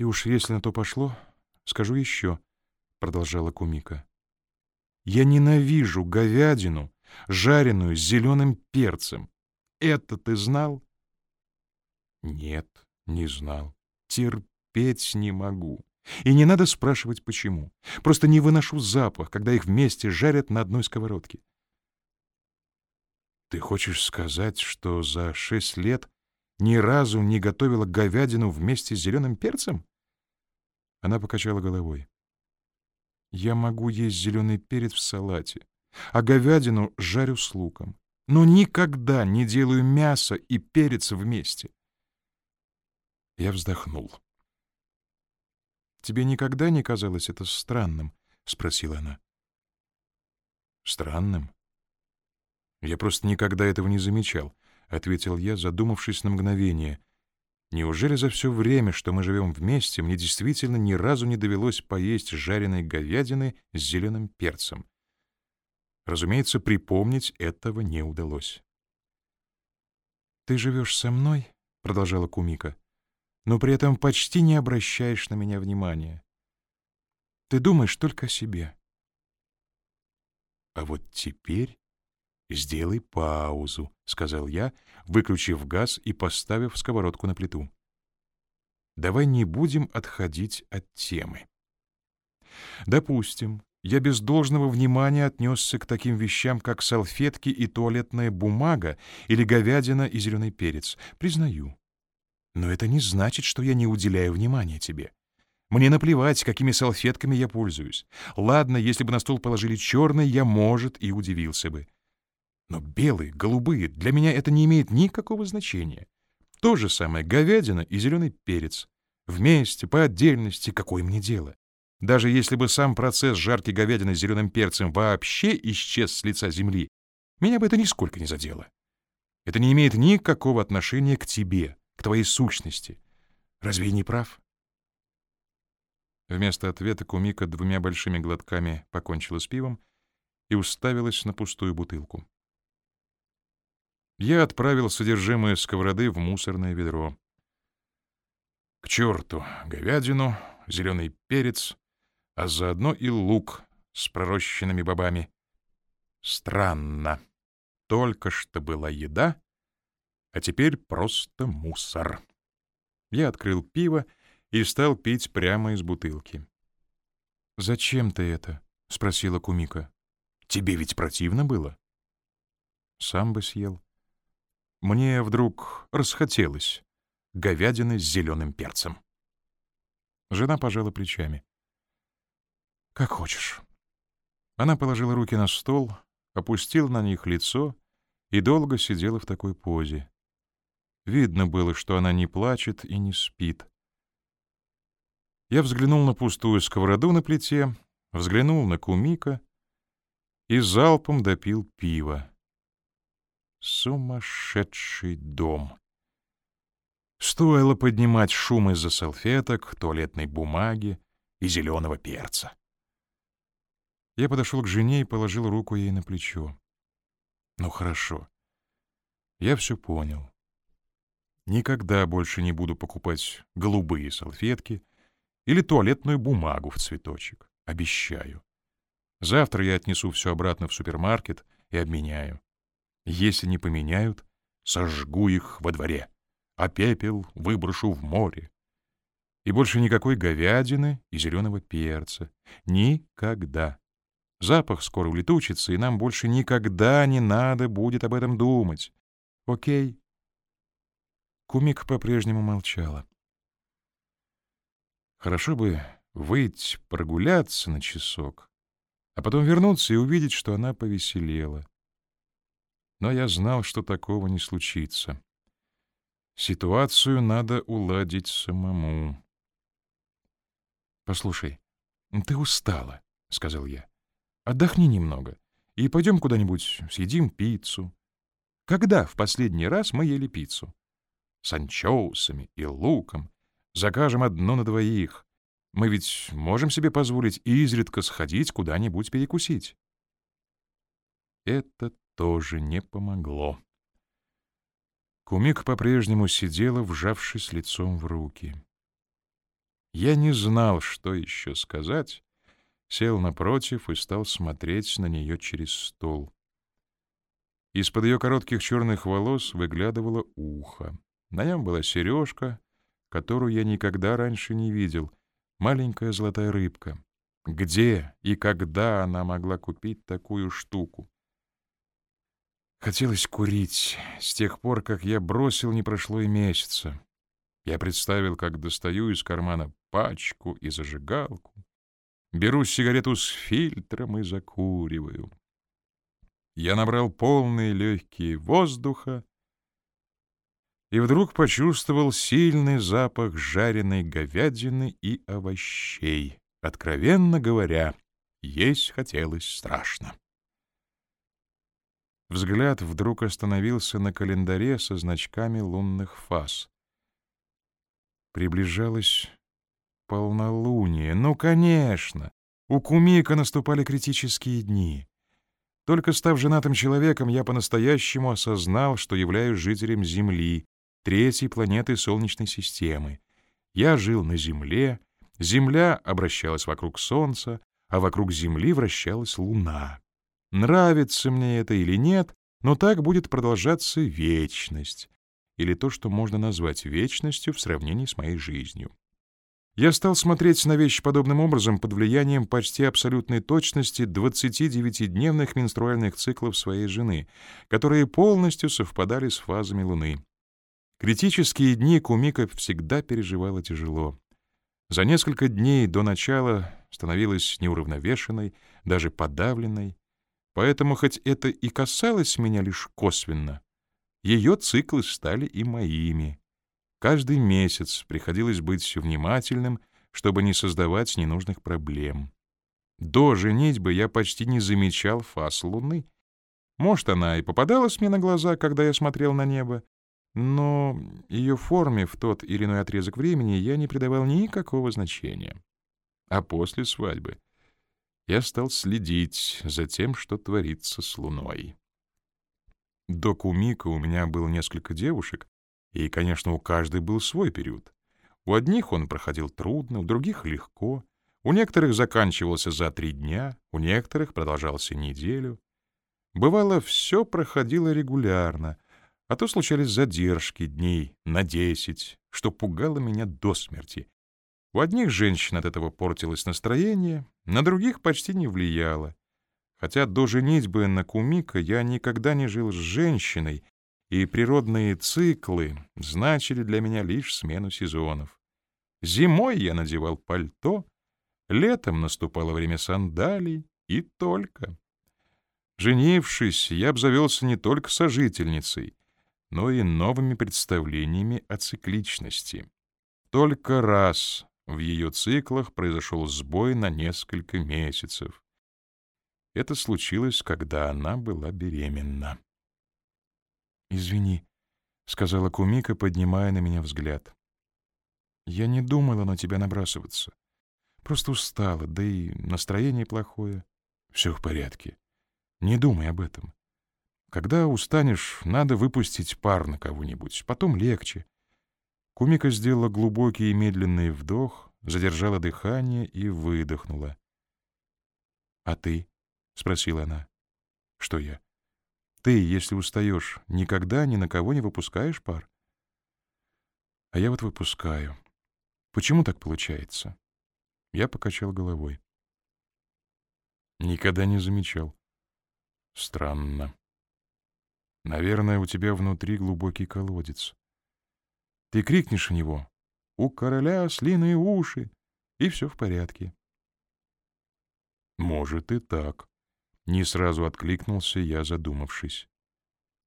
«И уж если на то пошло, скажу еще», — продолжала Кумика. «Я ненавижу говядину, жареную с зеленым перцем. Это ты знал?» «Нет, не знал. Терпеть не могу. И не надо спрашивать, почему. Просто не выношу запах, когда их вместе жарят на одной сковородке. Ты хочешь сказать, что за шесть лет ни разу не готовила говядину вместе с зеленым перцем? Она покачала головой. Я могу есть зеленый перец в салате, а говядину жарю с луком, но никогда не делаю мясо и перец вместе. Я вздохнул. «Тебе никогда не казалось это странным?» — спросила она. «Странным?» «Я просто никогда этого не замечал», — ответил я, задумавшись на мгновение. «Неужели за все время, что мы живем вместе, мне действительно ни разу не довелось поесть жареной говядины с зеленым перцем?» Разумеется, припомнить этого не удалось. «Ты живешь со мной?» — продолжала Кумика но при этом почти не обращаешь на меня внимания. Ты думаешь только о себе. А вот теперь сделай паузу, сказал я, выключив газ и поставив сковородку на плиту. Давай не будем отходить от темы. Допустим, я без должного внимания отнесся к таким вещам, как салфетки и туалетная бумага или говядина и зеленый перец. Признаю, но это не значит, что я не уделяю внимания тебе. Мне наплевать, какими салфетками я пользуюсь. Ладно, если бы на стол положили черные, я, может, и удивился бы. Но белые, голубые, для меня это не имеет никакого значения. То же самое говядина и зеленый перец. Вместе, по отдельности, какое мне дело? Даже если бы сам процесс жарки говядины с зеленым перцем вообще исчез с лица земли, меня бы это нисколько не задело. Это не имеет никакого отношения к тебе к твоей сущности. Разве я не прав?» Вместо ответа Кумика двумя большими глотками покончила с пивом и уставилась на пустую бутылку. Я отправил содержимое сковороды в мусорное ведро. К черту говядину, зеленый перец, а заодно и лук с пророщенными бобами. Странно. Только что была еда, а теперь просто мусор. Я открыл пиво и стал пить прямо из бутылки. «Зачем ты это?» — спросила Кумика. «Тебе ведь противно было?» «Сам бы съел». Мне вдруг расхотелось говядины с зеленым перцем. Жена пожала плечами. «Как хочешь». Она положила руки на стол, опустила на них лицо и долго сидела в такой позе. Видно было, что она не плачет и не спит. Я взглянул на пустую сковороду на плите, взглянул на кумика и залпом допил пиво. Сумасшедший дом. Стоило поднимать шум из-за салфеток, туалетной бумаги и зеленого перца. Я подошел к жене и положил руку ей на плечо. Ну хорошо. Я все понял. Никогда больше не буду покупать голубые салфетки или туалетную бумагу в цветочек. Обещаю. Завтра я отнесу все обратно в супермаркет и обменяю. Если не поменяют, сожгу их во дворе, а пепел выброшу в море. И больше никакой говядины и зеленого перца. Никогда. Запах скоро улетучится, и нам больше никогда не надо будет об этом думать. Окей? Кумик по-прежнему молчала. Хорошо бы выйти прогуляться на часок, а потом вернуться и увидеть, что она повеселела. Но я знал, что такого не случится. Ситуацию надо уладить самому. «Послушай, ты устала», — сказал я. «Отдохни немного и пойдем куда-нибудь съедим пиццу». Когда в последний раз мы ели пиццу? с анчоусами и луком. Закажем одно на двоих. Мы ведь можем себе позволить изредка сходить куда-нибудь перекусить. Это тоже не помогло. Кумик по-прежнему сидела, вжавшись лицом в руки. Я не знал, что еще сказать, сел напротив и стал смотреть на нее через стол. Из-под ее коротких черных волос выглядывало ухо. На нем была сережка, которую я никогда раньше не видел, маленькая золотая рыбка. Где и когда она могла купить такую штуку? Хотелось курить. С тех пор, как я бросил, не прошло и месяца. Я представил, как достаю из кармана пачку и зажигалку, беру сигарету с фильтром и закуриваю. Я набрал полные легкие воздуха и вдруг почувствовал сильный запах жареной говядины и овощей. Откровенно говоря, есть хотелось страшно. Взгляд вдруг остановился на календаре со значками лунных фаз. Приближалось полнолуние. Ну, конечно! У Кумика наступали критические дни. Только став женатым человеком, я по-настоящему осознал, что являюсь жителем Земли, третьей планеты Солнечной системы. Я жил на Земле, Земля обращалась вокруг Солнца, а вокруг Земли вращалась Луна. Нравится мне это или нет, но так будет продолжаться вечность, или то, что можно назвать вечностью в сравнении с моей жизнью. Я стал смотреть на вещи подобным образом под влиянием почти абсолютной точности 29-дневных менструальных циклов своей жены, которые полностью совпадали с фазами Луны. Критические дни Кумика всегда переживала тяжело. За несколько дней до начала становилась неуравновешенной, даже подавленной. Поэтому, хоть это и касалось меня лишь косвенно, ее циклы стали и моими. Каждый месяц приходилось быть внимательным, чтобы не создавать ненужных проблем. До женитьбы я почти не замечал фаз Луны. Может, она и попадалась мне на глаза, когда я смотрел на небо, но ее форме в тот или иной отрезок времени я не придавал никакого значения. А после свадьбы я стал следить за тем, что творится с Луной. До Кумика у меня было несколько девушек, и, конечно, у каждой был свой период. У одних он проходил трудно, у других — легко, у некоторых заканчивался за три дня, у некоторых продолжался неделю. Бывало, все проходило регулярно — а то случались задержки дней на десять, что пугало меня до смерти. У одних женщин от этого портилось настроение, на других почти не влияло. Хотя до женитьбы на Кумика я никогда не жил с женщиной, и природные циклы значили для меня лишь смену сезонов. Зимой я надевал пальто, летом наступало время сандалий, и только. Женившись, я обзавелся не только сожительницей, но и новыми представлениями о цикличности. Только раз в ее циклах произошел сбой на несколько месяцев. Это случилось, когда она была беременна. «Извини», — сказала Кумика, поднимая на меня взгляд. «Я не думала на тебя набрасываться. Просто устала, да и настроение плохое. Все в порядке. Не думай об этом. Когда устанешь, надо выпустить пар на кого-нибудь, потом легче. Кумика сделала глубокий и медленный вдох, задержала дыхание и выдохнула. «А ты?» — спросила она. «Что я?» «Ты, если устаешь, никогда ни на кого не выпускаешь пар?» «А я вот выпускаю. Почему так получается?» Я покачал головой. «Никогда не замечал. Странно». Наверное, у тебя внутри глубокий колодец. Ты крикнешь в него «У короля слиные уши!» и все в порядке. Может и так. Не сразу откликнулся я, задумавшись.